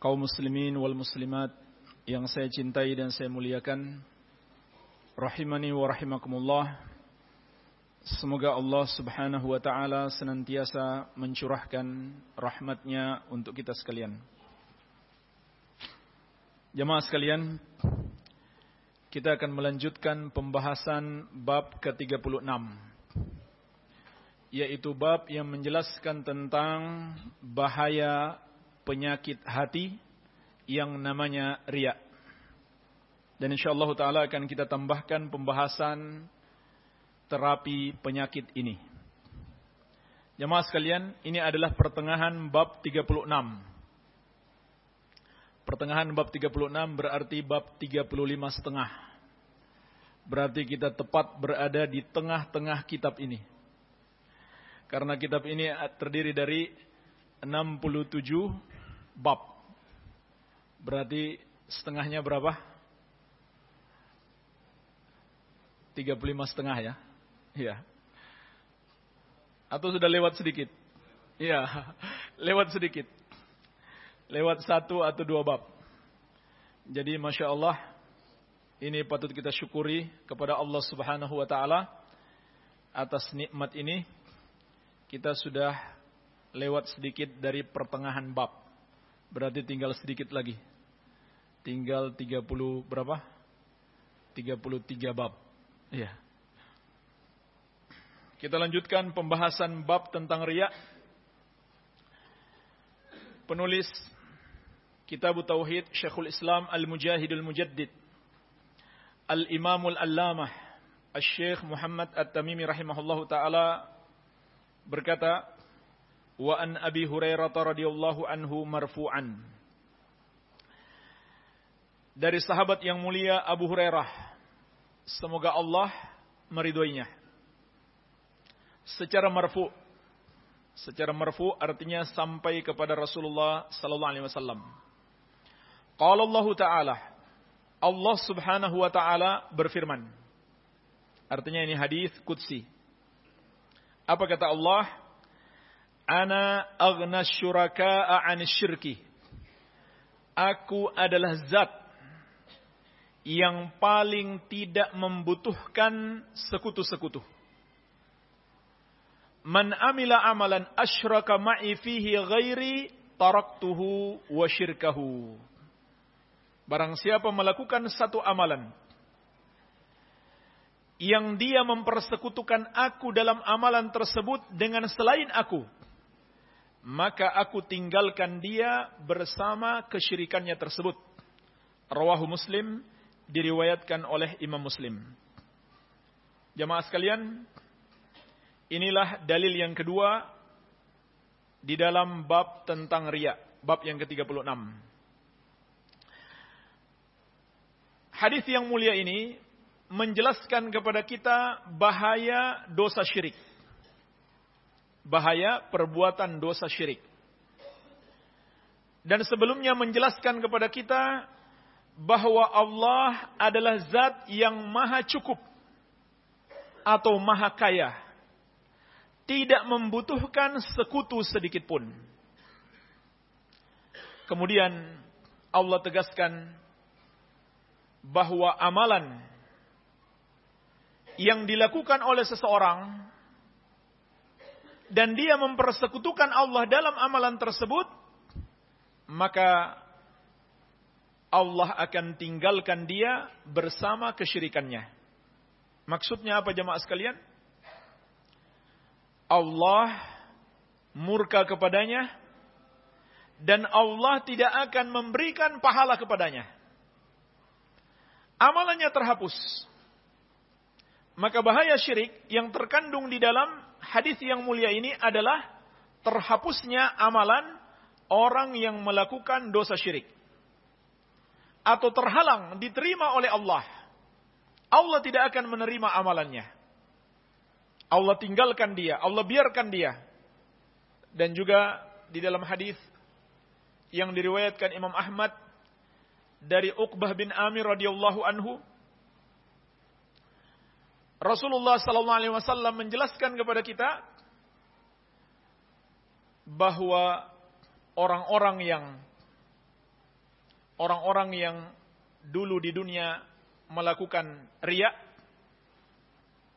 kaum muslimin wal muslimat yang saya cintai dan saya muliakan rahimani wa rahimakumullah semoga Allah Subhanahu wa taala senantiasa mencurahkan rahmatnya untuk kita sekalian. Jamaah sekalian kita akan melanjutkan pembahasan bab ke-36 yaitu bab yang menjelaskan tentang bahaya penyakit hati yang namanya riak. Dan insyaallah taala akan kita tambahkan pembahasan terapi penyakit ini. Jemaah sekalian, ini adalah pertengahan bab 36. Pertengahan bab 36 berarti bab 35 setengah. Berarti kita tepat berada di tengah-tengah kitab ini. Karena kitab ini terdiri dari 67 bab. Berarti setengahnya berapa? 35 setengah ya. Iya. Atau sudah lewat sedikit? Iya, lewat sedikit. Lewat satu atau dua bab. Jadi Masya Allah, ini patut kita syukuri kepada Allah subhanahu wa ta'ala atas nikmat ini. Kita sudah lewat sedikit dari pertengahan bab. Berarti tinggal sedikit lagi. Tinggal 30 berapa? 33 bab. Iya. Kita lanjutkan pembahasan bab tentang riak. Penulis Kitab Tauhid Syekhul Islam Al-Mujahidul Mujaddid Al-Imamul Allamah Al-Syekh Muhammad At-Tamimi rahimahullahu taala berkata wa an Abi Hurairah radhiyallahu anhu marfu'an. Dari sahabat yang mulia Abu Hurairah, semoga Allah meridhoinya. Secara marfu, secara marfu artinya sampai kepada Rasulullah sallallahu alaihi wasallam. Qala Allah Ta'ala, Allah Subhanahu wa taala berfirman. Artinya ini hadis qudsi. Apa kata Allah? Ana aghna syuraka'a 'an syirki. Aku adalah zat yang paling tidak membutuhkan sekutu-sekutu. Man amila amalan asyraka ma'i fihi ghairi taraktuhu wa syirkahu. Barang siapa melakukan satu amalan yang dia mempersekutukan aku dalam amalan tersebut dengan selain aku, maka aku tinggalkan dia bersama kesyirikannya tersebut. Rawahu Muslim diriwayatkan oleh Imam Muslim. Jamaah sekalian, inilah dalil yang kedua di dalam bab tentang riya, bab yang ke-36. Hadis yang mulia ini menjelaskan kepada kita bahaya dosa syirik bahaya perbuatan dosa syirik. Dan sebelumnya menjelaskan kepada kita bahwa Allah adalah zat yang maha cukup atau maha kaya. Tidak membutuhkan sekutu sedikit pun. Kemudian Allah tegaskan bahwa amalan yang dilakukan oleh seseorang dan dia mempersekutukan Allah dalam amalan tersebut, maka Allah akan tinggalkan dia bersama kesyirikannya. Maksudnya apa jemaah sekalian? Allah murka kepadanya dan Allah tidak akan memberikan pahala kepadanya. Amalannya terhapus. Maka bahaya syirik yang terkandung di dalam hadis yang mulia ini adalah terhapusnya amalan orang yang melakukan dosa syirik. atau terhalang diterima oleh Allah, Allah tidak akan menerima amalannya. Allah tinggalkan dia, Allah biarkan dia. Dan juga di dalam hadis yang diriwayatkan Imam Ahmad dari Uqbah bin Amir radhiyallahu anhu Rasulullah sallallahu alaihi wasallam menjelaskan kepada kita bahwa orang-orang yang orang-orang yang dulu di dunia melakukan riak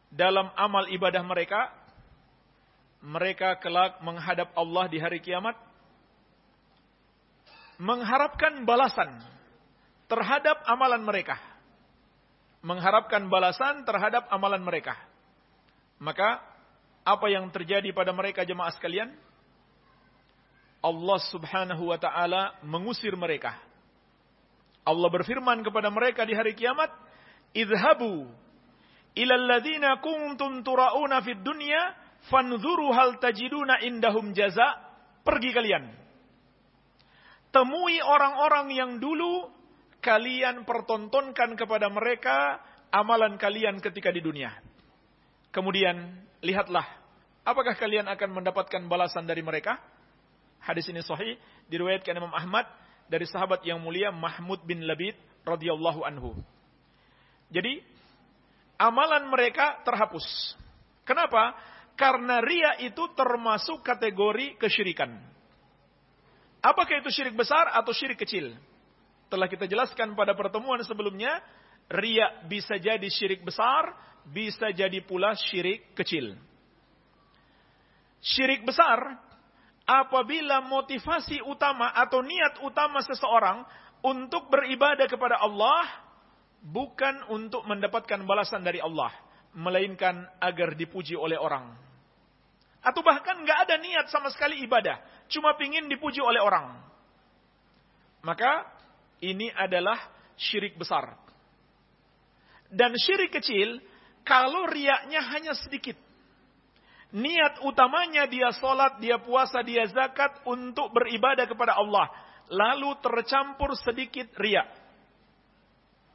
dalam amal ibadah mereka mereka kelak menghadap Allah di hari kiamat mengharapkan balasan terhadap amalan mereka. Mengharapkan balasan terhadap amalan mereka. Maka, apa yang terjadi pada mereka jemaah sekalian? Allah subhanahu wa ta'ala mengusir mereka. Allah berfirman kepada mereka di hari kiamat, Idhabu ila alladhina kuntum tura'una fid dunya, fanzuru hal tajiduna indahum jaza. Pergi kalian. Temui orang-orang yang dulu kalian pertontonkan kepada mereka amalan kalian ketika di dunia. Kemudian, lihatlah, apakah kalian akan mendapatkan balasan dari mereka? Hadis ini sahih, diriwayatkan Imam Ahmad dari sahabat yang mulia Mahmud bin Labid radhiyallahu anhu. Jadi, amalan mereka terhapus. Kenapa? Karena ria itu termasuk kategori kesyirikan. Apakah itu syirik besar atau syirik kecil? Telah kita jelaskan pada pertemuan sebelumnya, ria bisa jadi syirik besar, bisa jadi pula syirik kecil. Syirik besar apabila motivasi utama atau niat utama seseorang untuk beribadah kepada Allah bukan untuk mendapatkan balasan dari Allah, melainkan agar dipuji oleh orang. Atau bahkan nggak ada niat sama sekali ibadah, cuma pingin dipuji oleh orang. Maka ini adalah syirik besar. Dan syirik kecil, kalau riaknya hanya sedikit. Niat utamanya dia sholat, dia puasa, dia zakat untuk beribadah kepada Allah. Lalu tercampur sedikit riak.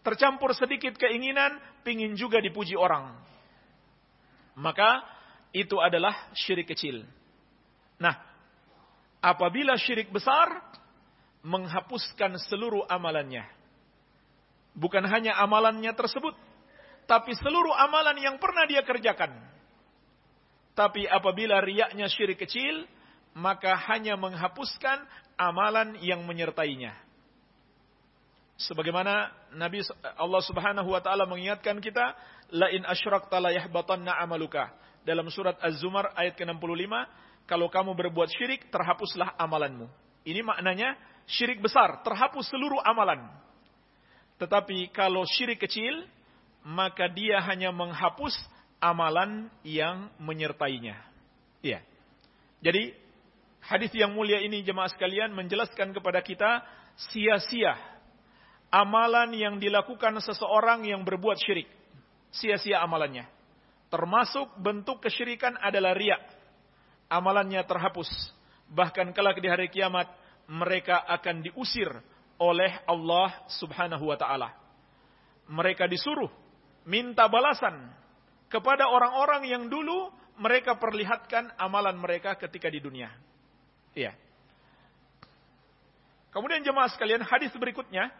Tercampur sedikit keinginan, pingin juga dipuji orang. Maka itu adalah syirik kecil. Nah, apabila syirik besar, menghapuskan seluruh amalannya. Bukan hanya amalannya tersebut, tapi seluruh amalan yang pernah dia kerjakan. Tapi apabila riaknya syirik kecil, maka hanya menghapuskan amalan yang menyertainya. Sebagaimana Nabi Allah Subhanahu wa taala mengingatkan kita, la in asyrakta la yahbatanna amaluka. Dalam surat Az-Zumar ayat ke-65, kalau kamu berbuat syirik, terhapuslah amalanmu. Ini maknanya syirik besar, terhapus seluruh amalan. Tetapi kalau syirik kecil, maka dia hanya menghapus amalan yang menyertainya. Iya. Jadi, hadis yang mulia ini jemaah sekalian menjelaskan kepada kita sia-sia amalan yang dilakukan seseorang yang berbuat syirik. Sia-sia amalannya. Termasuk bentuk kesyirikan adalah riak. Amalannya terhapus. Bahkan kelak di hari kiamat, mereka akan diusir oleh Allah Subhanahu wa taala. Mereka disuruh minta balasan kepada orang-orang yang dulu mereka perlihatkan amalan mereka ketika di dunia. Iya. Kemudian jemaah sekalian, hadis berikutnya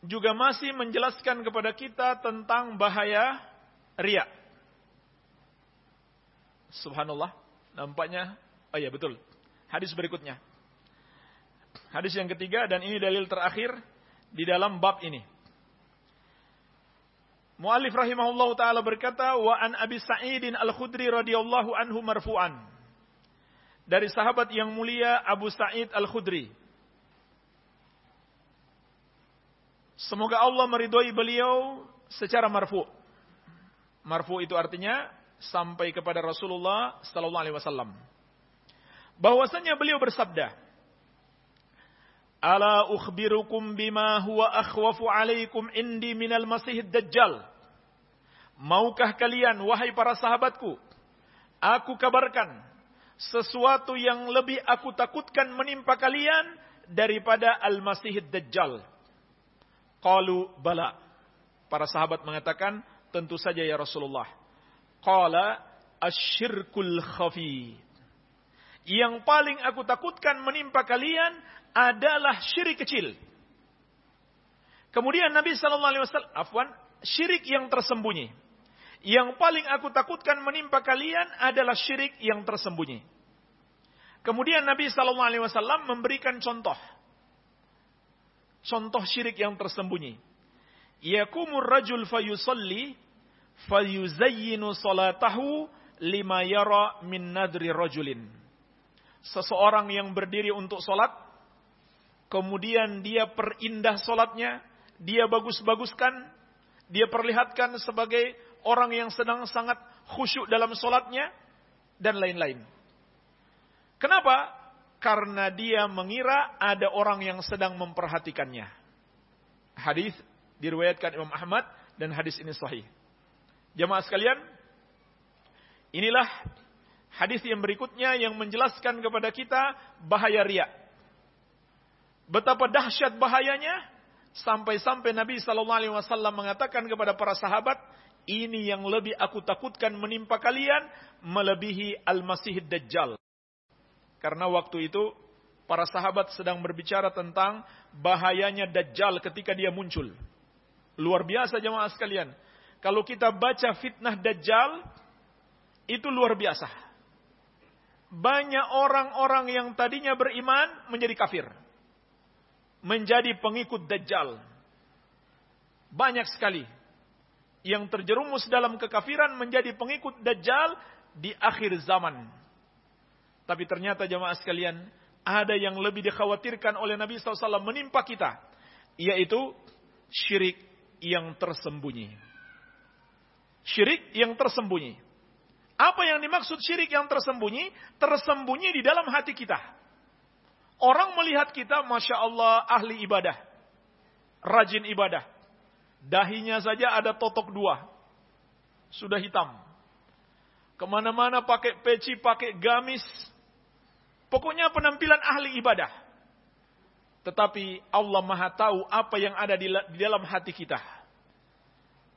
juga masih menjelaskan kepada kita tentang bahaya riak. Subhanallah, nampaknya, oh iya betul, hadis berikutnya. Hadis yang ketiga dan ini dalil terakhir di dalam bab ini. Muallif rahimahullahu taala berkata wa an Abi Sa'idin Al-Khudri radhiyallahu anhu marfu'an. Dari sahabat yang mulia Abu Sa'id Al-Khudri. Semoga Allah meridhoi beliau secara marfu. Marfu itu artinya sampai kepada Rasulullah sallallahu alaihi wasallam bahwasanya beliau bersabda, Ala ukhbirukum bima huwa akhwafu alaikum indi minal masih dajjal. Maukah kalian, wahai para sahabatku, aku kabarkan sesuatu yang lebih aku takutkan menimpa kalian daripada Al-Masih Dajjal? Qalu bala. Para sahabat mengatakan, tentu saja ya Rasulullah. Qala asyirkul khafi. Yang paling aku takutkan menimpa kalian adalah syirik kecil. Kemudian Nabi Shallallahu Alaihi Wasallam, afwan, syirik yang tersembunyi. Yang paling aku takutkan menimpa kalian adalah syirik yang tersembunyi. Kemudian Nabi Shallallahu Alaihi Wasallam memberikan contoh, contoh syirik yang tersembunyi. Yakumur rajul fayusalli fayuzayyinu salatahu lima yara min nadri rajulin. Seseorang yang berdiri untuk solat, kemudian dia perindah solatnya, dia bagus-baguskan, dia perlihatkan sebagai orang yang sedang sangat khusyuk dalam solatnya, dan lain-lain. Kenapa? Karena dia mengira ada orang yang sedang memperhatikannya. Hadis diriwayatkan Imam Ahmad dan hadis ini sahih. Jamaah sekalian, inilah hadis yang berikutnya yang menjelaskan kepada kita bahaya riak. Betapa dahsyat bahayanya Sampai-sampai Nabi Shallallahu Alaihi Wasallam mengatakan kepada para sahabat, ini yang lebih aku takutkan menimpa kalian melebihi Al-Masih Dajjal. Karena waktu itu para sahabat sedang berbicara tentang bahayanya Dajjal ketika dia muncul. Luar biasa jemaah sekalian. Kalau kita baca fitnah Dajjal, itu luar biasa. Banyak orang-orang yang tadinya beriman menjadi kafir menjadi pengikut Dajjal. Banyak sekali yang terjerumus dalam kekafiran menjadi pengikut Dajjal di akhir zaman. Tapi ternyata jemaah sekalian, ada yang lebih dikhawatirkan oleh Nabi SAW menimpa kita, yaitu syirik yang tersembunyi. Syirik yang tersembunyi. Apa yang dimaksud syirik yang tersembunyi? Tersembunyi di dalam hati kita. Orang melihat kita, Masya Allah, ahli ibadah. Rajin ibadah. Dahinya saja ada totok dua. Sudah hitam. Ke mana-mana pakai peci, pakai gamis. Pokoknya penampilan ahli ibadah. Tetapi Allah maha tahu apa yang ada di, dalam hati kita.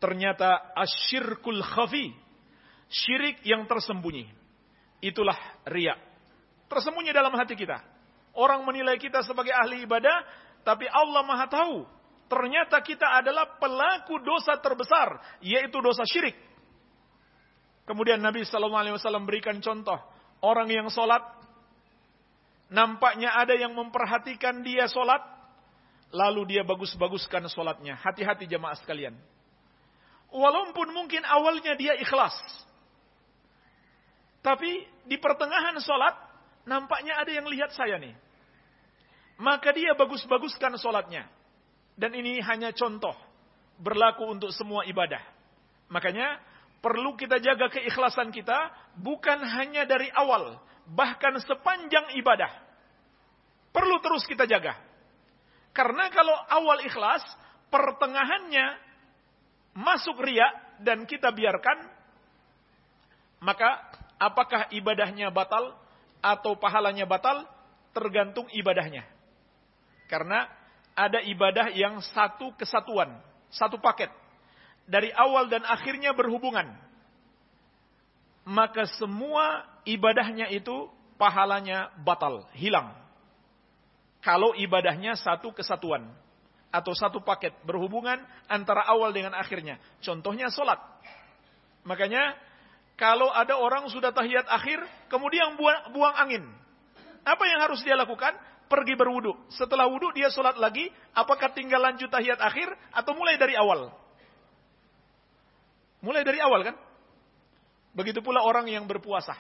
Ternyata asyirkul khafi. Syirik yang tersembunyi. Itulah riak. Tersembunyi dalam hati kita. Orang menilai kita sebagai ahli ibadah, tapi Allah Maha tahu. Ternyata kita adalah pelaku dosa terbesar, yaitu dosa syirik. Kemudian Nabi Wasallam berikan contoh orang yang sholat, nampaknya ada yang memperhatikan dia sholat, lalu dia bagus-baguskan sholatnya. Hati-hati jemaah sekalian. Walaupun mungkin awalnya dia ikhlas, tapi di pertengahan sholat nampaknya ada yang lihat saya nih. Maka dia bagus-baguskan sholatnya. Dan ini hanya contoh. Berlaku untuk semua ibadah. Makanya perlu kita jaga keikhlasan kita. Bukan hanya dari awal. Bahkan sepanjang ibadah. Perlu terus kita jaga. Karena kalau awal ikhlas. Pertengahannya masuk riak dan kita biarkan. Maka apakah ibadahnya batal? atau pahalanya batal tergantung ibadahnya. Karena ada ibadah yang satu kesatuan, satu paket. Dari awal dan akhirnya berhubungan. Maka semua ibadahnya itu pahalanya batal, hilang. Kalau ibadahnya satu kesatuan atau satu paket berhubungan antara awal dengan akhirnya. Contohnya solat. Makanya kalau ada orang sudah tahiyat akhir, kemudian buang, buang angin. Apa yang harus dia lakukan? Pergi berwudu. Setelah wudu dia sholat lagi, apakah tinggal lanjut tahiyat akhir atau mulai dari awal? Mulai dari awal kan? Begitu pula orang yang berpuasa.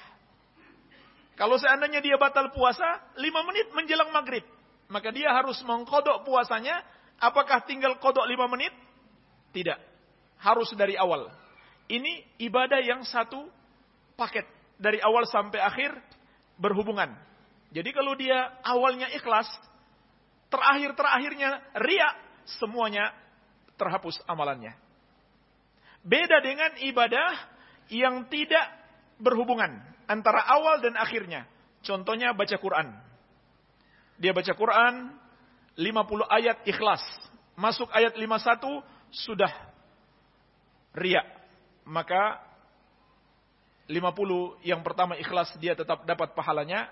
Kalau seandainya dia batal puasa, lima menit menjelang maghrib. Maka dia harus mengkodok puasanya. Apakah tinggal kodok lima menit? Tidak. Harus dari awal. Ini ibadah yang satu paket dari awal sampai akhir berhubungan. Jadi kalau dia awalnya ikhlas, terakhir-terakhirnya ria, semuanya terhapus amalannya. Beda dengan ibadah yang tidak berhubungan antara awal dan akhirnya. Contohnya baca Quran. Dia baca Quran, 50 ayat ikhlas. Masuk ayat 51 sudah riak. Maka 50 yang pertama ikhlas dia tetap dapat pahalanya.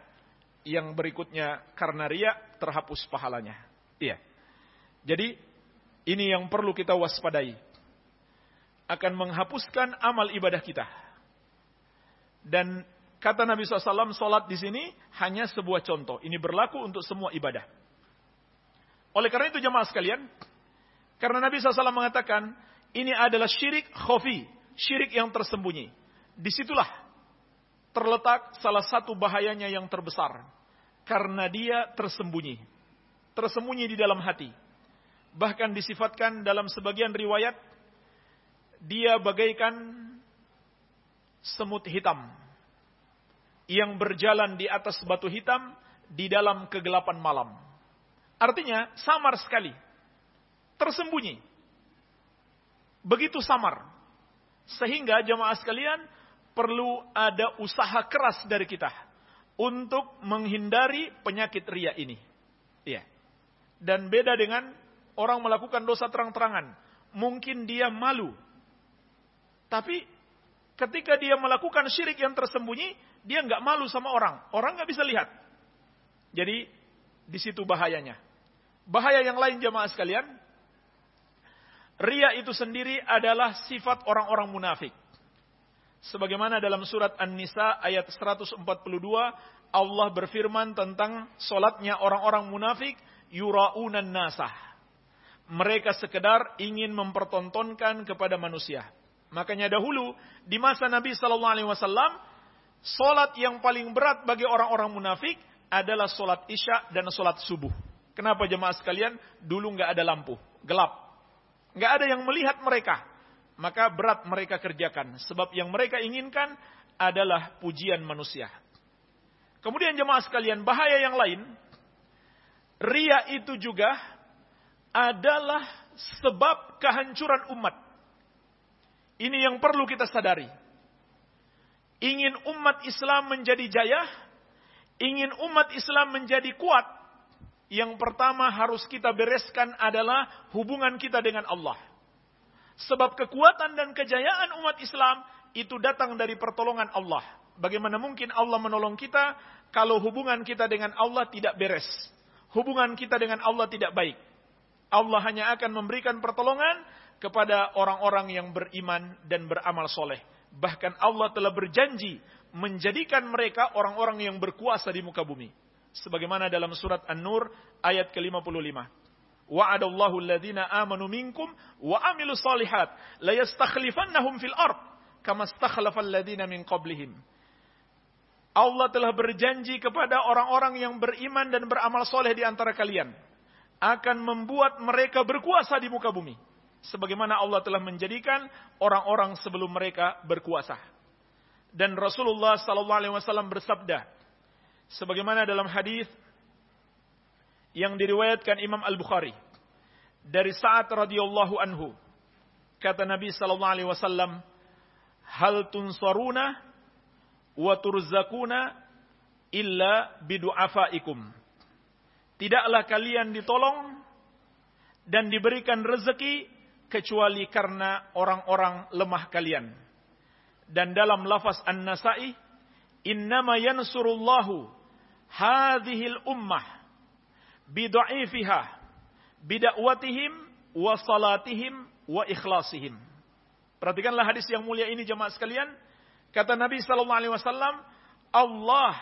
Yang berikutnya karena riak terhapus pahalanya. Iya. Jadi ini yang perlu kita waspadai. Akan menghapuskan amal ibadah kita. Dan kata Nabi SAW, solat di sini hanya sebuah contoh. Ini berlaku untuk semua ibadah. Oleh karena itu jemaah sekalian, karena Nabi SAW mengatakan, ini adalah syirik khofi, syirik yang tersembunyi. Di situlah terletak salah satu bahayanya yang terbesar. Karena dia tersembunyi. Tersembunyi di dalam hati. Bahkan disifatkan dalam sebagian riwayat, dia bagaikan semut hitam. Yang berjalan di atas batu hitam di dalam kegelapan malam. Artinya samar sekali. Tersembunyi. Begitu samar. Sehingga jemaah sekalian perlu ada usaha keras dari kita untuk menghindari penyakit ria ini. Iya. Dan beda dengan orang melakukan dosa terang-terangan. Mungkin dia malu. Tapi ketika dia melakukan syirik yang tersembunyi, dia nggak malu sama orang. Orang nggak bisa lihat. Jadi di situ bahayanya. Bahaya yang lain jemaah sekalian, ria itu sendiri adalah sifat orang-orang munafik. Sebagaimana dalam surat An-Nisa ayat 142, Allah berfirman tentang solatnya orang-orang munafik, yura'unan nasah mereka sekedar ingin mempertontonkan kepada manusia. Makanya dahulu di masa Nabi Wasallam, solat yang paling berat bagi orang-orang munafik adalah solat isya dan solat subuh. Kenapa jemaah sekalian? Dulu nggak ada lampu, gelap, nggak ada yang melihat mereka. Maka berat mereka kerjakan, sebab yang mereka inginkan adalah pujian manusia. Kemudian jemaah sekalian, bahaya yang lain, ria itu juga adalah sebab kehancuran umat. Ini yang perlu kita sadari. Ingin umat Islam menjadi jaya, ingin umat Islam menjadi kuat, yang pertama harus kita bereskan adalah hubungan kita dengan Allah. Sebab kekuatan dan kejayaan umat Islam itu datang dari pertolongan Allah. Bagaimana mungkin Allah menolong kita kalau hubungan kita dengan Allah tidak beres? Hubungan kita dengan Allah tidak baik. Allah hanya akan memberikan pertolongan kepada orang-orang yang beriman dan beramal soleh. Bahkan Allah telah berjanji menjadikan mereka orang-orang yang berkuasa di muka bumi. Sebagaimana dalam surat An-Nur ayat ke-55. Wa'adallahu alladhina amanu minkum wa amilu salihat la yastakhlifannahum fil ard kama stakhlafal ladina min qablihim. Allah telah berjanji kepada orang-orang yang beriman dan beramal soleh di antara kalian akan membuat mereka berkuasa di muka bumi. Sebagaimana Allah telah menjadikan orang-orang sebelum mereka berkuasa. Dan Rasulullah sallallahu alaihi wasallam bersabda sebagaimana dalam hadis yang diriwayatkan Imam Al-Bukhari dari Sa'ad radhiyallahu anhu kata Nabi sallallahu alaihi wasallam hal tunsaruna wa turzakuna illa bidu'afaikum tidaklah kalian ditolong dan diberikan rezeki kecuali karena orang-orang lemah kalian. Dan dalam lafaz An-Nasa'i, innama yansurullahu hadhil ummah bida'ifiha bida'watihim wa salatihim wa ikhlasihim. Perhatikanlah hadis yang mulia ini jemaah sekalian. Kata Nabi sallallahu alaihi wasallam, Allah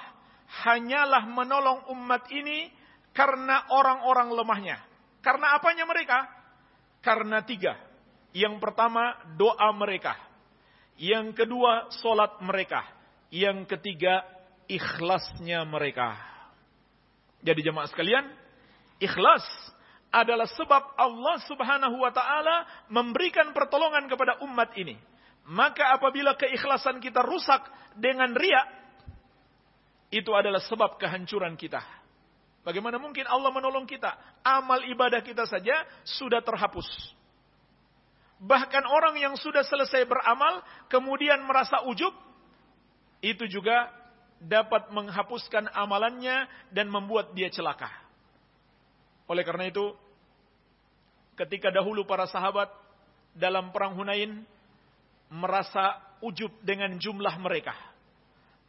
hanyalah menolong umat ini karena orang-orang lemahnya. Karena apanya mereka? Karena tiga. Yang pertama, doa mereka. Yang kedua, solat mereka. Yang ketiga, ikhlasnya mereka. Jadi jemaah sekalian, ikhlas adalah sebab Allah subhanahu wa ta'ala memberikan pertolongan kepada umat ini. Maka apabila keikhlasan kita rusak dengan riak, itu adalah sebab kehancuran kita. Bagaimana mungkin Allah menolong kita? Amal ibadah kita saja sudah terhapus. Bahkan orang yang sudah selesai beramal, kemudian merasa ujub, itu juga dapat menghapuskan amalannya dan membuat dia celaka. Oleh karena itu, ketika dahulu para sahabat dalam perang Hunain merasa ujub dengan jumlah mereka,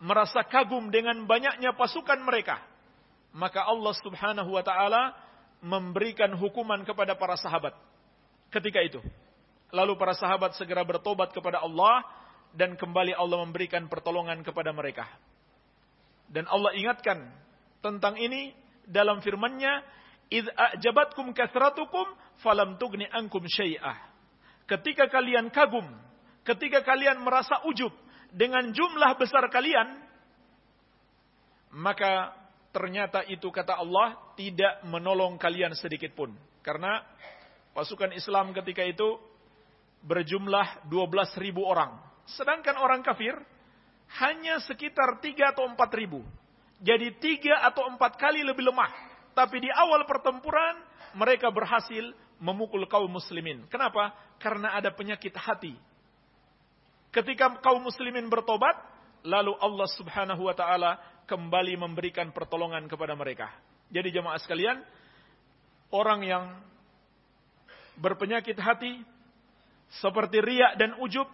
merasa kagum dengan banyaknya pasukan mereka, maka Allah Subhanahu wa taala memberikan hukuman kepada para sahabat ketika itu. Lalu para sahabat segera bertobat kepada Allah dan kembali Allah memberikan pertolongan kepada mereka. Dan Allah ingatkan tentang ini dalam firman-Nya, "Idz a'jabatkum kathratukum falam tugni ankum syai'ah." Ketika kalian kagum, ketika kalian merasa ujub dengan jumlah besar kalian, maka ternyata itu kata Allah tidak menolong kalian sedikit pun. Karena pasukan Islam ketika itu berjumlah 12 ribu orang. Sedangkan orang kafir hanya sekitar 3 atau 4 ribu. Jadi 3 atau 4 kali lebih lemah. Tapi di awal pertempuran mereka berhasil memukul kaum muslimin. Kenapa? Karena ada penyakit hati. Ketika kaum muslimin bertobat, lalu Allah Subhanahu wa taala kembali memberikan pertolongan kepada mereka. Jadi jemaah sekalian, orang yang berpenyakit hati seperti riak dan ujub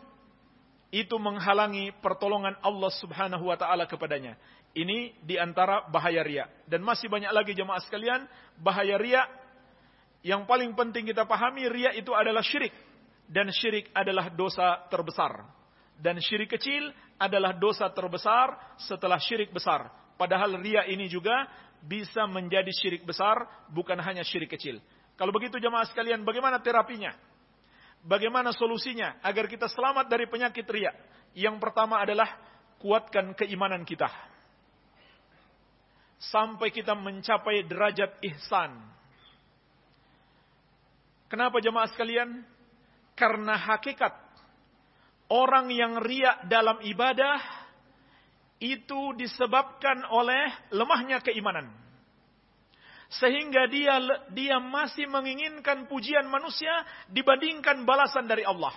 itu menghalangi pertolongan Allah Subhanahu wa taala kepadanya. Ini di antara bahaya ria dan masih banyak lagi jemaah sekalian bahaya ria yang paling penting kita pahami ria itu adalah syirik dan syirik adalah dosa terbesar dan syirik kecil adalah dosa terbesar setelah syirik besar. Padahal ria ini juga bisa menjadi syirik besar, bukan hanya syirik kecil. Kalau begitu jemaah sekalian, bagaimana terapinya? Bagaimana solusinya agar kita selamat dari penyakit ria? Yang pertama adalah kuatkan keimanan kita. Sampai kita mencapai derajat ihsan. Kenapa jemaah sekalian? Karena hakikat orang yang riak dalam ibadah itu disebabkan oleh lemahnya keimanan. Sehingga dia dia masih menginginkan pujian manusia dibandingkan balasan dari Allah.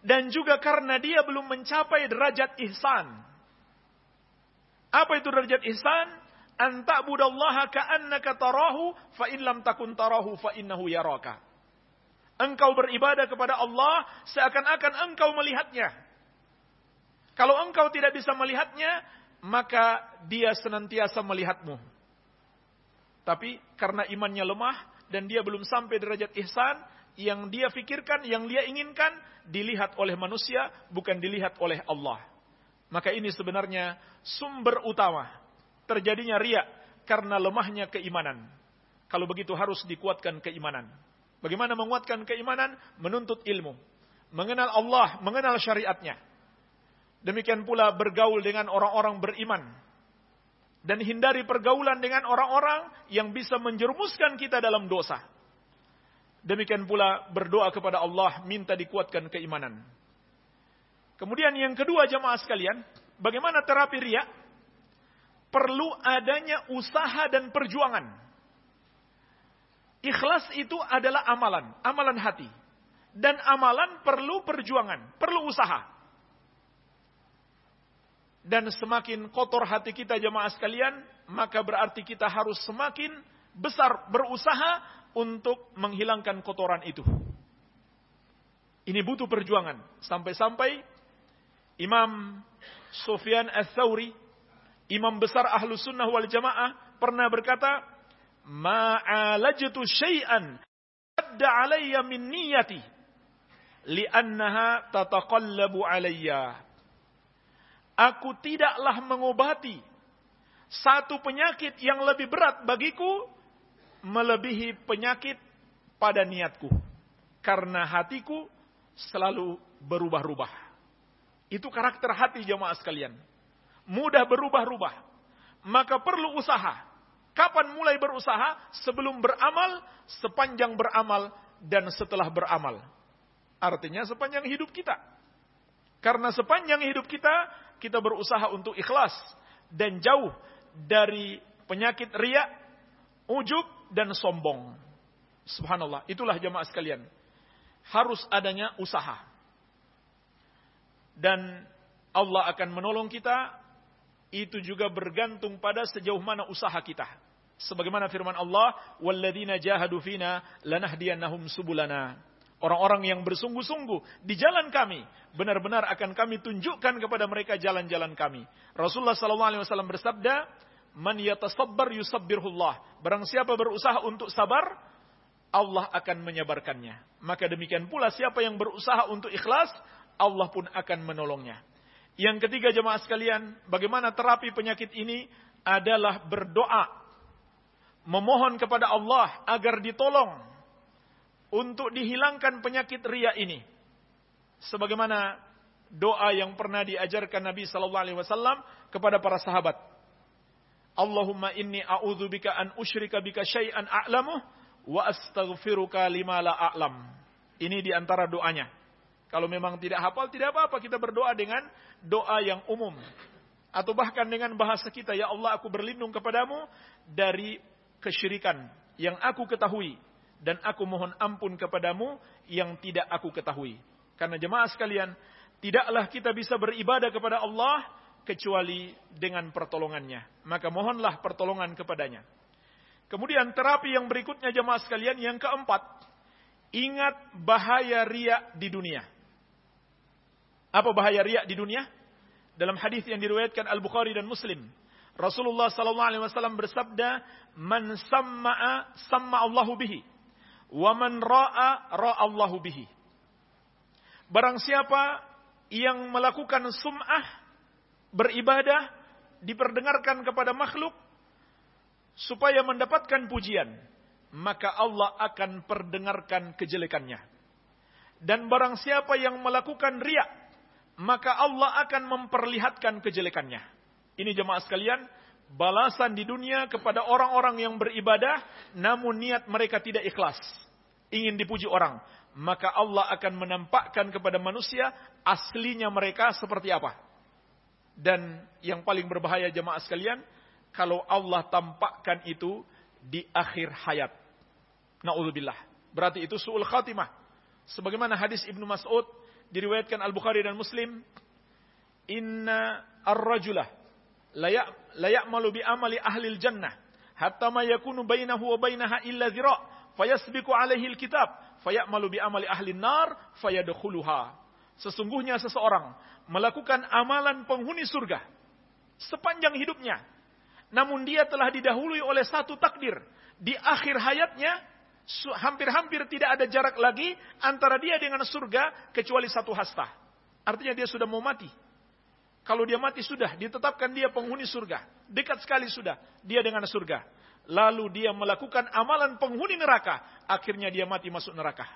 Dan juga karena dia belum mencapai derajat ihsan. Apa itu derajat ihsan? An ta'budallaha ka'annaka tarahu fa in lam takun tarahu fa innahu yaraka Engkau beribadah kepada Allah seakan-akan engkau melihatnya. Kalau engkau tidak bisa melihatnya, maka dia senantiasa melihatmu. Tapi karena imannya lemah dan dia belum sampai derajat ihsan, yang dia fikirkan, yang dia inginkan, dilihat oleh manusia, bukan dilihat oleh Allah. Maka ini sebenarnya sumber utama terjadinya riak karena lemahnya keimanan. Kalau begitu harus dikuatkan keimanan. Bagaimana menguatkan keimanan? Menuntut ilmu. Mengenal Allah, mengenal syariatnya. Demikian pula bergaul dengan orang-orang beriman. Dan hindari pergaulan dengan orang-orang yang bisa menjerumuskan kita dalam dosa. Demikian pula berdoa kepada Allah, minta dikuatkan keimanan. Kemudian yang kedua jamaah sekalian, bagaimana terapi riak? Perlu adanya usaha dan perjuangan Ikhlas itu adalah amalan, amalan hati. Dan amalan perlu perjuangan, perlu usaha. Dan semakin kotor hati kita jemaah sekalian, maka berarti kita harus semakin besar berusaha untuk menghilangkan kotoran itu. Ini butuh perjuangan. Sampai-sampai Imam Sufyan al-Thawri, imam besar ahlu sunnah wal jamaah, pernah berkata, ma'alajtu syai'an adda alayya min niyati li'annaha tataqallabu alayya aku tidaklah mengobati satu penyakit yang lebih berat bagiku melebihi penyakit pada niatku karena hatiku selalu berubah-ubah itu karakter hati jemaah sekalian mudah berubah-ubah maka perlu usaha Kapan mulai berusaha? Sebelum beramal, sepanjang beramal, dan setelah beramal. Artinya sepanjang hidup kita. Karena sepanjang hidup kita, kita berusaha untuk ikhlas dan jauh dari penyakit riak, ujub, dan sombong. Subhanallah, itulah jamaah sekalian. Harus adanya usaha. Dan Allah akan menolong kita itu juga bergantung pada sejauh mana usaha kita. Sebagaimana firman Allah, "Walladzina jahadu fina lanahdiyannahum subulana." Orang-orang yang bersungguh-sungguh di jalan kami, benar-benar akan kami tunjukkan kepada mereka jalan-jalan kami. Rasulullah wasallam bersabda, "Man yatasabbar yusabbirullah." Barang siapa berusaha untuk sabar, Allah akan menyabarkannya. Maka demikian pula siapa yang berusaha untuk ikhlas, Allah pun akan menolongnya. Yang ketiga jemaah sekalian, bagaimana terapi penyakit ini adalah berdoa. Memohon kepada Allah agar ditolong untuk dihilangkan penyakit ria ini. Sebagaimana doa yang pernah diajarkan Nabi sallallahu alaihi wasallam kepada para sahabat. Allahumma inni a'udzubika an usyrika bika syai'an a'lamu wa astaghfiruka lima la a'lam. Ini di antara doanya. Kalau memang tidak hafal tidak apa-apa kita berdoa dengan doa yang umum atau bahkan dengan bahasa kita ya Allah aku berlindung kepadamu dari kesyirikan yang aku ketahui dan aku mohon ampun kepadamu yang tidak aku ketahui. Karena jemaah sekalian, tidaklah kita bisa beribadah kepada Allah kecuali dengan pertolongannya. Maka mohonlah pertolongan kepadanya. Kemudian terapi yang berikutnya jemaah sekalian yang keempat, ingat bahaya riak di dunia. Apa bahaya riak di dunia? Dalam hadis yang diriwayatkan Al-Bukhari dan Muslim, Rasulullah sallallahu alaihi wasallam bersabda, "Man samma'a samma Allahu bihi." Waman ra'a ra'allahu bihi. Barang siapa yang melakukan sum'ah, beribadah, diperdengarkan kepada makhluk, supaya mendapatkan pujian, maka Allah akan perdengarkan kejelekannya. Dan barang siapa yang melakukan riak, maka Allah akan memperlihatkan kejelekannya. Ini jemaah sekalian, balasan di dunia kepada orang-orang yang beribadah namun niat mereka tidak ikhlas ingin dipuji orang maka Allah akan menampakkan kepada manusia aslinya mereka seperti apa. Dan yang paling berbahaya jemaah sekalian kalau Allah tampakkan itu di akhir hayat. Naudzubillah. Berarti itu suul khatimah. Sebagaimana hadis Ibnu Mas'ud diriwayatkan Al-Bukhari dan Muslim inna ar-rajulah la ya'malu bi amali ahli jannah. Hatta ma yakunu bainahu wa bainaha illa zira' fayasbiqu alaihi alkitab. Fayamalu bi amali ahli nar fayadkhuluha. Sesungguhnya seseorang melakukan amalan penghuni surga sepanjang hidupnya. Namun dia telah didahului oleh satu takdir. Di akhir hayatnya hampir-hampir tidak ada jarak lagi antara dia dengan surga kecuali satu hasta. Artinya dia sudah mau mati kalau dia mati sudah, ditetapkan dia penghuni surga. Dekat sekali sudah, dia dengan surga. Lalu dia melakukan amalan penghuni neraka. Akhirnya dia mati masuk neraka.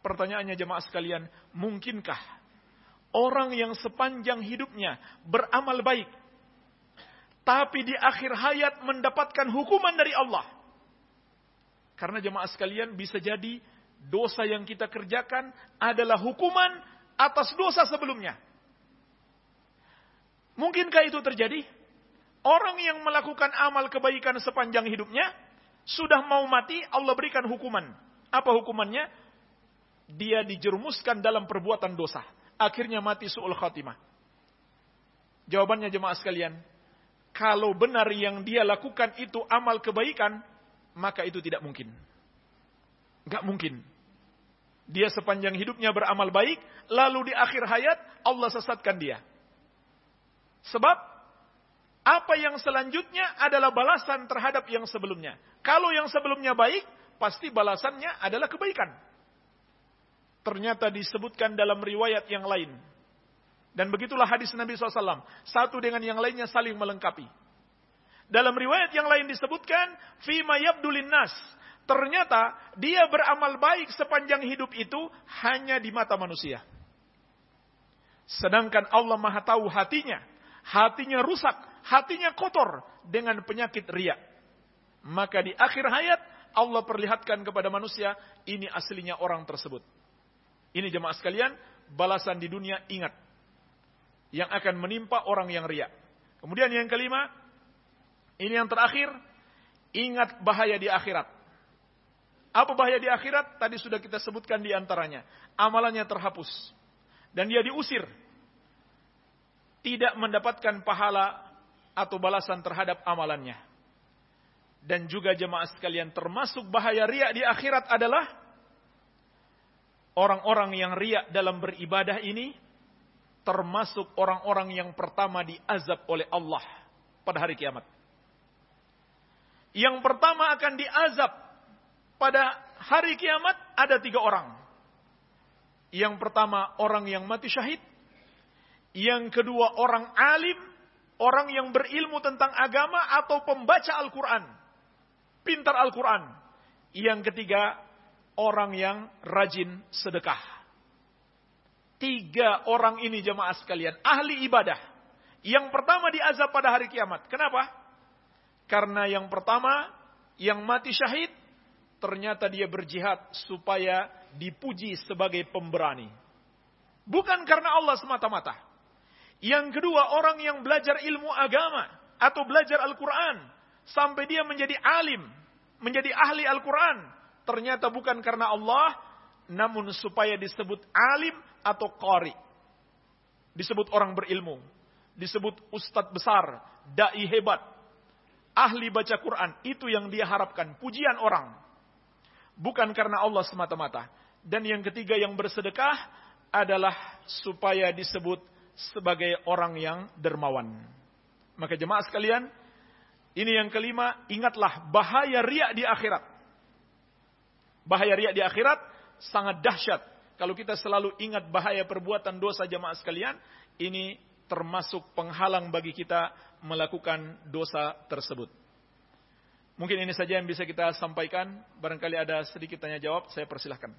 Pertanyaannya jemaah sekalian, mungkinkah orang yang sepanjang hidupnya beramal baik, tapi di akhir hayat mendapatkan hukuman dari Allah? Karena jemaah sekalian bisa jadi dosa yang kita kerjakan adalah hukuman atas dosa sebelumnya. Mungkinkah itu terjadi? Orang yang melakukan amal kebaikan sepanjang hidupnya, sudah mau mati, Allah berikan hukuman. Apa hukumannya? Dia dijerumuskan dalam perbuatan dosa. Akhirnya mati su'ul khatimah. Jawabannya jemaah sekalian, kalau benar yang dia lakukan itu amal kebaikan, maka itu tidak mungkin. Gak mungkin. Dia sepanjang hidupnya beramal baik, lalu di akhir hayat Allah sesatkan dia. Sebab apa yang selanjutnya adalah balasan terhadap yang sebelumnya. Kalau yang sebelumnya baik, pasti balasannya adalah kebaikan. Ternyata disebutkan dalam riwayat yang lain. Dan begitulah hadis Nabi SAW. Satu dengan yang lainnya saling melengkapi. Dalam riwayat yang lain disebutkan, Fima yabdulin nas. Ternyata dia beramal baik sepanjang hidup itu hanya di mata manusia. Sedangkan Allah maha tahu hatinya hatinya rusak, hatinya kotor dengan penyakit riak. Maka di akhir hayat Allah perlihatkan kepada manusia ini aslinya orang tersebut. Ini jemaah sekalian, balasan di dunia ingat yang akan menimpa orang yang riak. Kemudian yang kelima, ini yang terakhir, ingat bahaya di akhirat. Apa bahaya di akhirat? Tadi sudah kita sebutkan di antaranya. Amalannya terhapus. Dan dia diusir tidak mendapatkan pahala atau balasan terhadap amalannya. dan juga jemaah sekalian termasuk bahaya riak di akhirat adalah orang-orang yang riak dalam beribadah ini termasuk orang-orang yang pertama diazab oleh Allah pada hari kiamat. Yang pertama akan diazab pada hari kiamat ada tiga orang. Yang pertama orang yang mati syahid. Yang kedua orang alim, orang yang berilmu tentang agama atau pembaca Al-Quran. Pintar Al-Quran. Yang ketiga orang yang rajin sedekah. Tiga orang ini jemaah sekalian, ahli ibadah. Yang pertama diazab pada hari kiamat. Kenapa? Karena yang pertama, yang mati syahid, ternyata dia berjihad supaya dipuji sebagai pemberani. Bukan karena Allah semata-mata. Yang kedua, orang yang belajar ilmu agama atau belajar Al-Quran sampai dia menjadi alim, menjadi ahli Al-Quran. Ternyata bukan karena Allah, namun supaya disebut alim atau qari. Disebut orang berilmu, disebut ustadz besar, dai hebat, ahli baca Quran. Itu yang dia harapkan, pujian orang. Bukan karena Allah semata-mata. Dan yang ketiga yang bersedekah adalah supaya disebut sebagai orang yang dermawan. Maka jemaah sekalian, ini yang kelima, ingatlah bahaya riak di akhirat. Bahaya riak di akhirat sangat dahsyat. Kalau kita selalu ingat bahaya perbuatan dosa jemaah sekalian, ini termasuk penghalang bagi kita melakukan dosa tersebut. Mungkin ini saja yang bisa kita sampaikan. Barangkali ada sedikit tanya jawab, saya persilahkan.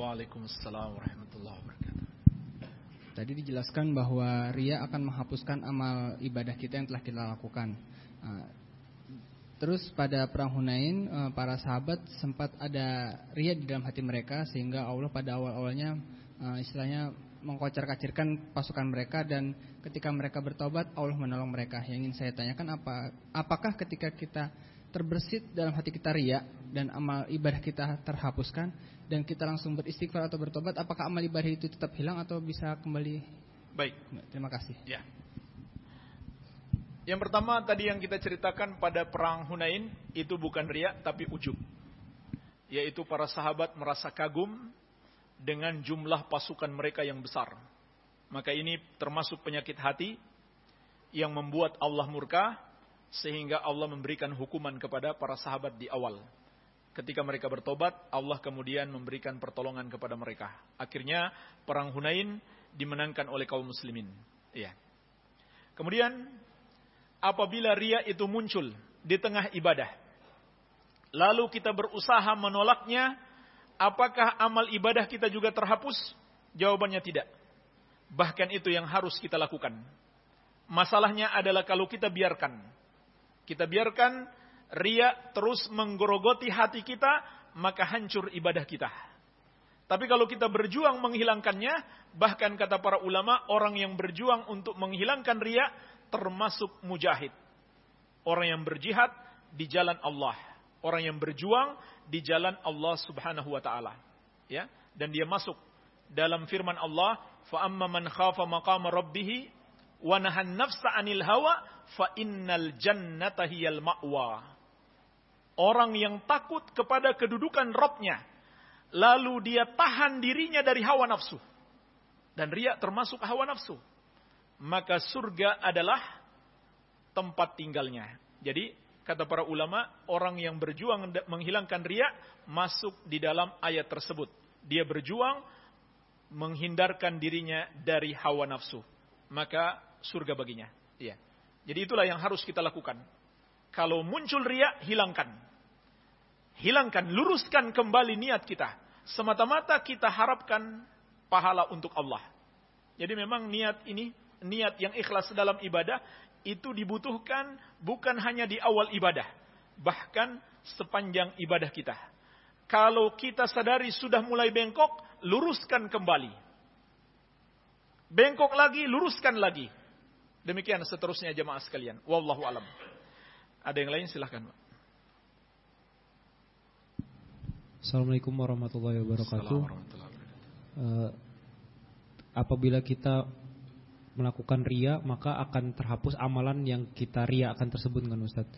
Waalaikumsalam warahmatullahi wabarakatuh. Tadi dijelaskan bahwa ria akan menghapuskan amal ibadah kita yang telah kita lakukan. Ah, terus pada perang Hunain ah, para sahabat sempat ada ria di dalam hati mereka sehingga Allah pada awal-awalnya ah, istilahnya mengkocar-kacirkan pasukan mereka dan ketika mereka bertobat Allah menolong mereka. Yang ingin saya tanyakan apa apakah ketika kita terbersit dalam hati kita ria dan amal ibadah kita terhapuskan dan kita langsung beristighfar atau bertobat, apakah amal ibadah itu tetap hilang atau bisa kembali? Baik. Terima kasih. Ya. Yang pertama tadi yang kita ceritakan pada perang Hunain itu bukan riak tapi ujub. Yaitu para sahabat merasa kagum dengan jumlah pasukan mereka yang besar. Maka ini termasuk penyakit hati yang membuat Allah murka sehingga Allah memberikan hukuman kepada para sahabat di awal. Ketika mereka bertobat, Allah kemudian memberikan pertolongan kepada mereka. Akhirnya perang Hunain dimenangkan oleh kaum muslimin. Iya. Kemudian apabila ria itu muncul di tengah ibadah, lalu kita berusaha menolaknya, apakah amal ibadah kita juga terhapus? Jawabannya tidak. Bahkan itu yang harus kita lakukan. Masalahnya adalah kalau kita biarkan. Kita biarkan ria terus menggerogoti hati kita, maka hancur ibadah kita. Tapi kalau kita berjuang menghilangkannya, bahkan kata para ulama, orang yang berjuang untuk menghilangkan ria termasuk mujahid. Orang yang berjihad di jalan Allah. Orang yang berjuang di jalan Allah Subhanahu wa taala. Ya, dan dia masuk dalam firman Allah, "Fa amma man khafa maqama rabbih wa nahan nafsa 'anil hawa fa innal jannata hiyal ma'wa." Orang yang takut kepada kedudukan Robnya. Lalu dia tahan dirinya dari hawa nafsu. Dan riak termasuk hawa nafsu. Maka surga adalah tempat tinggalnya. Jadi kata para ulama, orang yang berjuang menghilangkan riak masuk di dalam ayat tersebut. Dia berjuang menghindarkan dirinya dari hawa nafsu. Maka surga baginya. Iya. Jadi itulah yang harus kita lakukan. Kalau muncul riak, hilangkan. Hilangkan, luruskan kembali niat kita. Semata-mata kita harapkan pahala untuk Allah. Jadi memang niat ini, niat yang ikhlas dalam ibadah, itu dibutuhkan bukan hanya di awal ibadah. Bahkan sepanjang ibadah kita. Kalau kita sadari sudah mulai bengkok, luruskan kembali. Bengkok lagi, luruskan lagi. Demikian seterusnya jemaah sekalian. Wallahu alam. Ada yang lain silahkan. Pak. Assalamualaikum warahmatullahi wabarakatuh. Uh, apabila kita melakukan ria maka akan terhapus amalan yang kita ria akan tersebut kan Ustaz.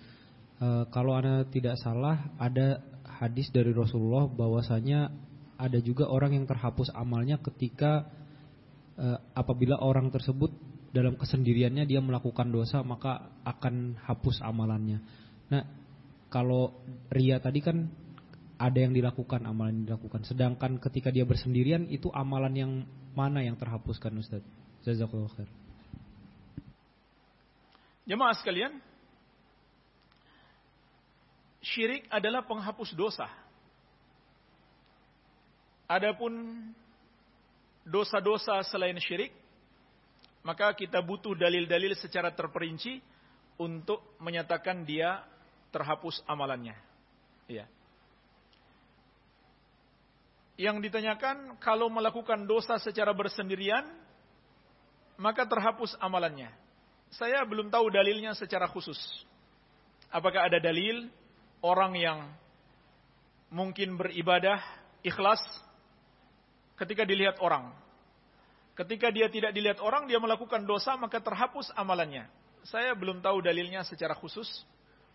Uh, kalau anda tidak salah ada hadis dari Rasulullah bahwasanya ada juga orang yang terhapus amalnya ketika uh, apabila orang tersebut dalam kesendiriannya dia melakukan dosa maka akan hapus amalannya. Nah, kalau ria tadi kan ada yang dilakukan, amalan yang dilakukan. Sedangkan ketika dia bersendirian itu amalan yang mana yang terhapuskan Ustaz? Jazakallahu khair. Jemaah sekalian, syirik adalah penghapus dosa. Adapun dosa-dosa selain syirik maka kita butuh dalil-dalil secara terperinci untuk menyatakan dia terhapus amalannya. Iya. Yang ditanyakan kalau melakukan dosa secara bersendirian maka terhapus amalannya. Saya belum tahu dalilnya secara khusus. Apakah ada dalil orang yang mungkin beribadah ikhlas ketika dilihat orang Ketika dia tidak dilihat orang, dia melakukan dosa, maka terhapus amalannya. Saya belum tahu dalilnya secara khusus.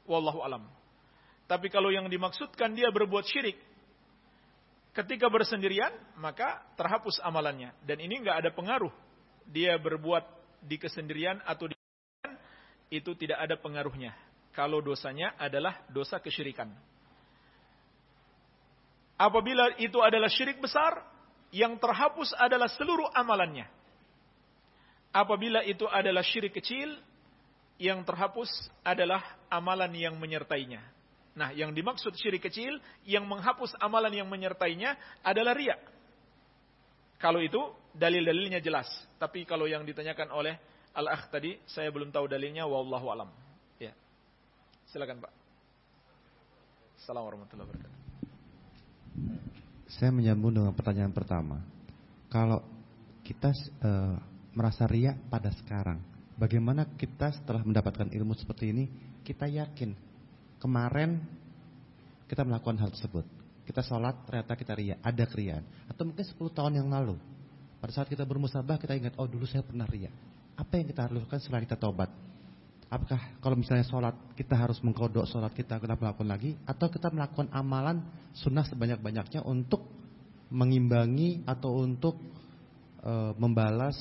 Wallahu alam. Tapi kalau yang dimaksudkan dia berbuat syirik, ketika bersendirian, maka terhapus amalannya. Dan ini nggak ada pengaruh. Dia berbuat di kesendirian atau di itu tidak ada pengaruhnya. Kalau dosanya adalah dosa kesyirikan. Apabila itu adalah syirik besar, yang terhapus adalah seluruh amalannya. Apabila itu adalah syirik kecil, yang terhapus adalah amalan yang menyertainya. Nah, yang dimaksud syirik kecil, yang menghapus amalan yang menyertainya adalah riak. Kalau itu, dalil-dalilnya jelas. Tapi kalau yang ditanyakan oleh Al-Akh tadi, saya belum tahu dalilnya, wallahu alam. Ya. Silakan Pak. Assalamualaikum warahmatullahi wabarakatuh saya menyambung dengan pertanyaan pertama. Kalau kita uh, merasa riak pada sekarang, bagaimana kita setelah mendapatkan ilmu seperti ini, kita yakin kemarin kita melakukan hal tersebut. Kita sholat, ternyata kita riak, ada keriaan. Atau mungkin 10 tahun yang lalu, pada saat kita bermusabah, kita ingat, oh dulu saya pernah riak. Apa yang kita lakukan setelah kita tobat? Apakah kalau misalnya sholat kita harus mengkodok sholat kita kita melakukan lagi atau kita melakukan amalan sunnah sebanyak-banyaknya untuk mengimbangi atau untuk uh, membalas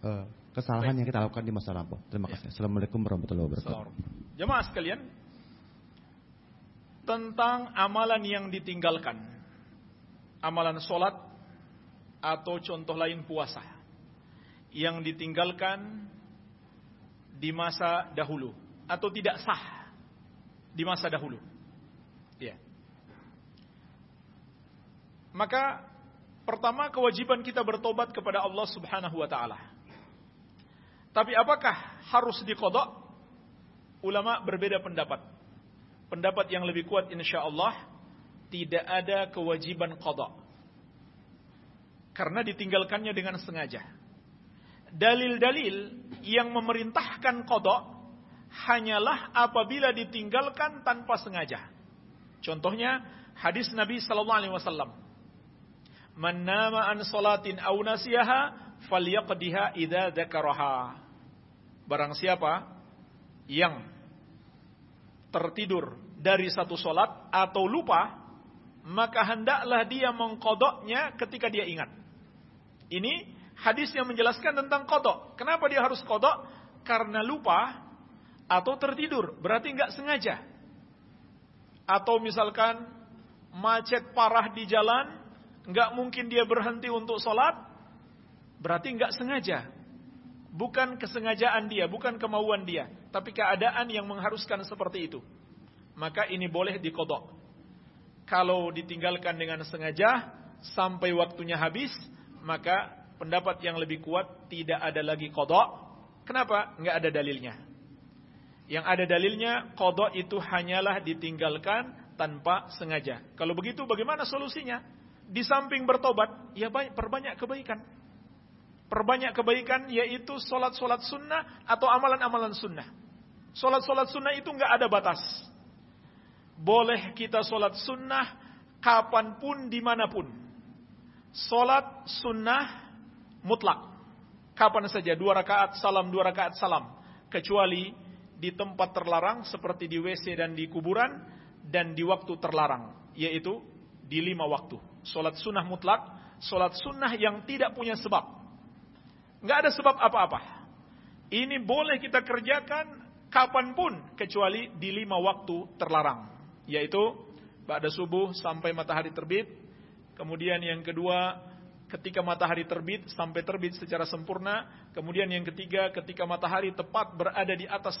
uh, kesalahan Baik. yang kita lakukan di masa lampau. Terima ya. kasih. Assalamualaikum warahmatullahi wabarakatuh. Jemaah sekalian, tentang amalan yang ditinggalkan, amalan sholat atau contoh lain puasa yang ditinggalkan di masa dahulu atau tidak sah di masa dahulu. Ya. Maka pertama kewajiban kita bertobat kepada Allah Subhanahu wa taala. Tapi apakah harus dikodok? Ulama berbeda pendapat. Pendapat yang lebih kuat insya Allah tidak ada kewajiban kodok. Karena ditinggalkannya dengan sengaja dalil-dalil yang memerintahkan kodok hanyalah apabila ditinggalkan tanpa sengaja. Contohnya hadis Nabi Sallallahu Alaihi Wasallam. Man nama an salatin aw nasiyaha falyaqdiha idza dzakaraha. Barang siapa yang tertidur dari satu solat atau lupa, maka hendaklah dia mengkodoknya ketika dia ingat. Ini hadis yang menjelaskan tentang kodok. Kenapa dia harus kodok? Karena lupa atau tertidur. Berarti nggak sengaja. Atau misalkan macet parah di jalan, nggak mungkin dia berhenti untuk sholat, berarti nggak sengaja. Bukan kesengajaan dia, bukan kemauan dia, tapi keadaan yang mengharuskan seperti itu. Maka ini boleh dikodok. Kalau ditinggalkan dengan sengaja sampai waktunya habis, maka pendapat yang lebih kuat tidak ada lagi kodok. Kenapa? Enggak ada dalilnya. Yang ada dalilnya kodok itu hanyalah ditinggalkan tanpa sengaja. Kalau begitu bagaimana solusinya? Di samping bertobat, ya perbanyak kebaikan. Perbanyak kebaikan yaitu solat-solat sunnah atau amalan-amalan sunnah. Solat-solat sunnah itu enggak ada batas. Boleh kita solat sunnah kapan pun, di mana pun. Solat sunnah mutlak. Kapan saja, dua rakaat salam, dua rakaat salam. Kecuali di tempat terlarang seperti di WC dan di kuburan dan di waktu terlarang. Yaitu di lima waktu. Solat sunnah mutlak, solat sunnah yang tidak punya sebab. Nggak ada sebab apa-apa. Ini boleh kita kerjakan kapan pun kecuali di lima waktu terlarang. Yaitu pada subuh sampai matahari terbit. Kemudian yang kedua ketika matahari terbit sampai terbit secara sempurna. Kemudian yang ketiga ketika matahari tepat berada di atas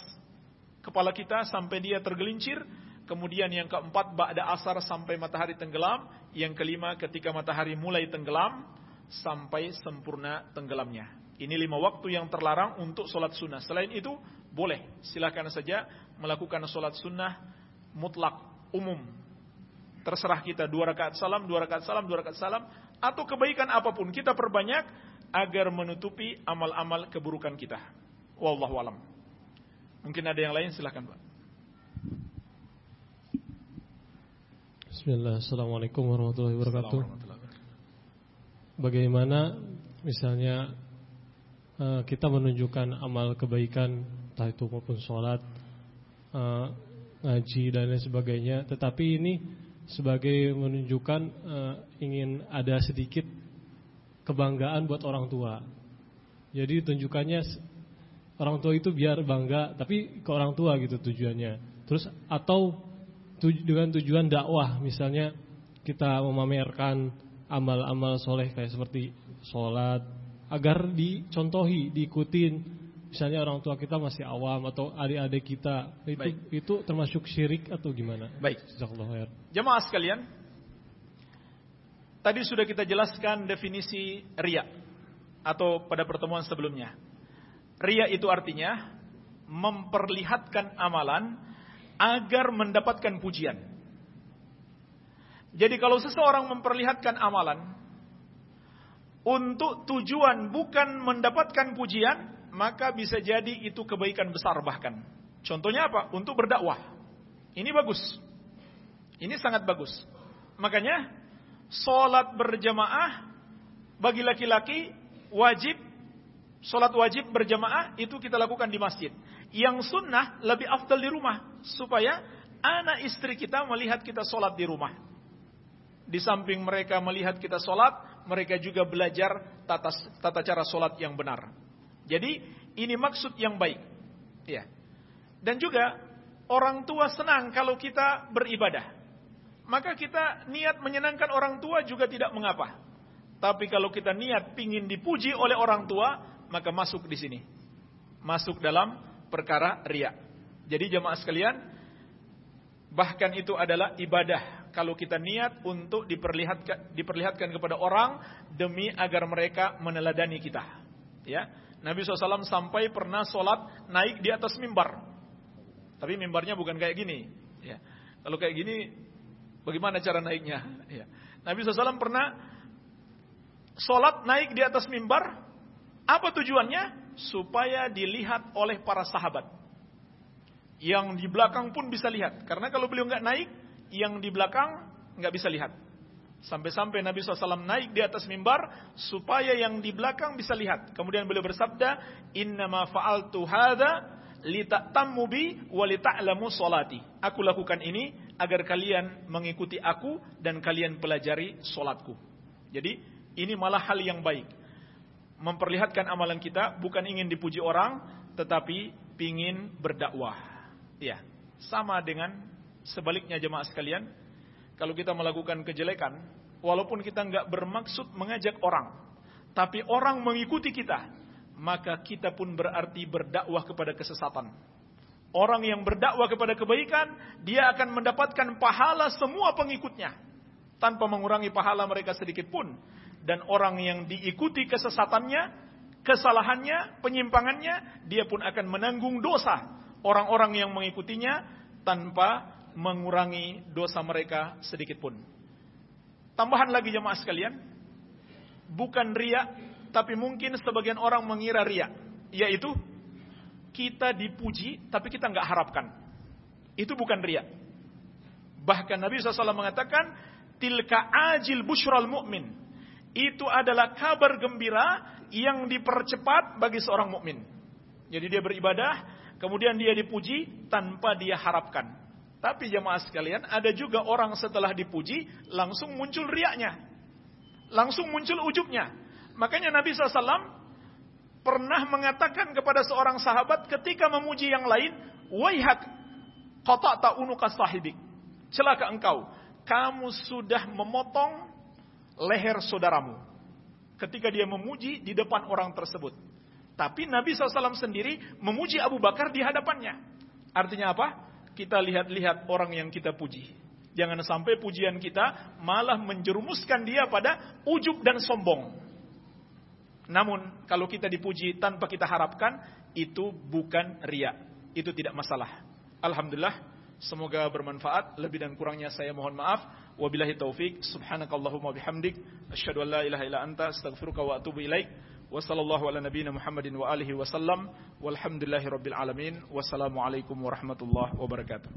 kepala kita sampai dia tergelincir. Kemudian yang keempat ba'da asar sampai matahari tenggelam. Yang kelima ketika matahari mulai tenggelam sampai sempurna tenggelamnya. Ini lima waktu yang terlarang untuk sholat sunnah. Selain itu boleh, silakan saja melakukan sholat sunnah mutlak, umum. Terserah kita dua rakaat salam, dua rakaat salam, dua rakaat salam, atau kebaikan apa pun kita perbanyak agar menutupi amal-amal keburukan kita. Wallahu alam. Mungkin ada yang lain silakan Pak. Bismillah, Assalamualaikum warahmatullahi wabarakatuh. Bagaimana misalnya eh, kita menunjukkan amal kebaikan entah itu maupun sholat, uh, ngaji dan lain sebagainya. Tetapi ini sebagai menunjukkan uh, ingin ada sedikit kebanggaan buat orang tua. Jadi tunjukannya orang tua itu biar bangga, tapi ke orang tua gitu tujuannya. Terus atau tuj dengan tujuan dakwah, misalnya kita memamerkan amal-amal soleh kayak seperti sholat, agar dicontohi, diikutin misalnya orang tua kita masih awam atau adik-adik kita itu Baik. itu termasuk syirik atau gimana? Baik. Jemaah sekalian, tadi sudah kita jelaskan definisi ria atau pada pertemuan sebelumnya. Ria itu artinya memperlihatkan amalan agar mendapatkan pujian. Jadi kalau seseorang memperlihatkan amalan untuk tujuan bukan mendapatkan pujian, maka bisa jadi itu kebaikan besar bahkan. Contohnya apa? Untuk berdakwah. Ini bagus. Ini sangat bagus. Makanya solat berjamaah bagi laki-laki wajib solat wajib berjamaah itu kita lakukan di masjid. Yang sunnah lebih afdal di rumah supaya anak istri kita melihat kita solat di rumah. Di samping mereka melihat kita solat, mereka juga belajar tata, tata cara solat yang benar. Jadi ini maksud yang baik. Ya. Dan juga orang tua senang kalau kita beribadah. Maka kita niat menyenangkan orang tua juga tidak mengapa. Tapi kalau kita niat pingin dipuji oleh orang tua, maka masuk di sini. Masuk dalam perkara ria. Jadi jemaah sekalian, bahkan itu adalah ibadah kalau kita niat untuk diperlihatkan diperlihatkan kepada orang demi agar mereka meneladani kita. Ya, Nabi SAW sampai pernah sholat naik di atas mimbar. Tapi mimbarnya bukan kayak gini. Ya. Kalau kayak gini, bagaimana cara naiknya? Ya. Nabi SAW pernah sholat naik di atas mimbar. Apa tujuannya? Supaya dilihat oleh para sahabat. Yang di belakang pun bisa lihat. Karena kalau beliau nggak naik, yang di belakang nggak bisa lihat. Sampai-sampai Nabi SAW naik di atas mimbar supaya yang di belakang bisa lihat. Kemudian beliau bersabda, Innama fa'altu hadha lita'tammu bi wa lita'lamu solati. Aku lakukan ini agar kalian mengikuti aku dan kalian pelajari solatku. Jadi ini malah hal yang baik. Memperlihatkan amalan kita bukan ingin dipuji orang, tetapi ingin berdakwah. Ya, sama dengan sebaliknya jemaah sekalian kalau kita melakukan kejelekan, walaupun kita nggak bermaksud mengajak orang, tapi orang mengikuti kita, maka kita pun berarti berdakwah kepada kesesatan. Orang yang berdakwah kepada kebaikan, dia akan mendapatkan pahala semua pengikutnya tanpa mengurangi pahala mereka sedikit pun. Dan orang yang diikuti kesesatannya, kesalahannya, penyimpangannya, dia pun akan menanggung dosa orang-orang yang mengikutinya tanpa mengurangi dosa mereka sedikit pun. Tambahan lagi jemaah sekalian, bukan ria, tapi mungkin sebagian orang mengira ria, yaitu kita dipuji tapi kita nggak harapkan. Itu bukan ria. Bahkan Nabi SAW mengatakan, tilka ajil busyral mu'min. Itu adalah kabar gembira yang dipercepat bagi seorang mukmin. Jadi dia beribadah, kemudian dia dipuji tanpa dia harapkan. Tapi jemaah sekalian, ada juga orang setelah dipuji langsung muncul riaknya. Langsung muncul ujubnya. Makanya Nabi SAW pernah mengatakan kepada seorang sahabat ketika memuji yang lain, "Waihak qata'ta unuka sahibik." Celaka engkau, kamu sudah memotong leher saudaramu. Ketika dia memuji di depan orang tersebut. Tapi Nabi SAW sendiri memuji Abu Bakar di hadapannya. Artinya apa? Kita lihat-lihat orang yang kita puji. Jangan sampai pujian kita malah menjerumuskan dia pada ujub dan sombong. Namun kalau kita dipuji tanpa kita harapkan itu bukan ria. Itu tidak masalah. Alhamdulillah semoga bermanfaat. Lebih dan kurangnya saya mohon maaf. Wabillahi taufik. Subhanakallahumma bihamdik. Asyhadu an la ilaha illa anta astaghfiruka wa atubu ilaik. Wa sallallahu ala nabiyyina Muhammadin wa alihi wasallam. Walhamdulillahi rabbil alamin. Wassalamualaikum warahmatullahi wabarakatuh.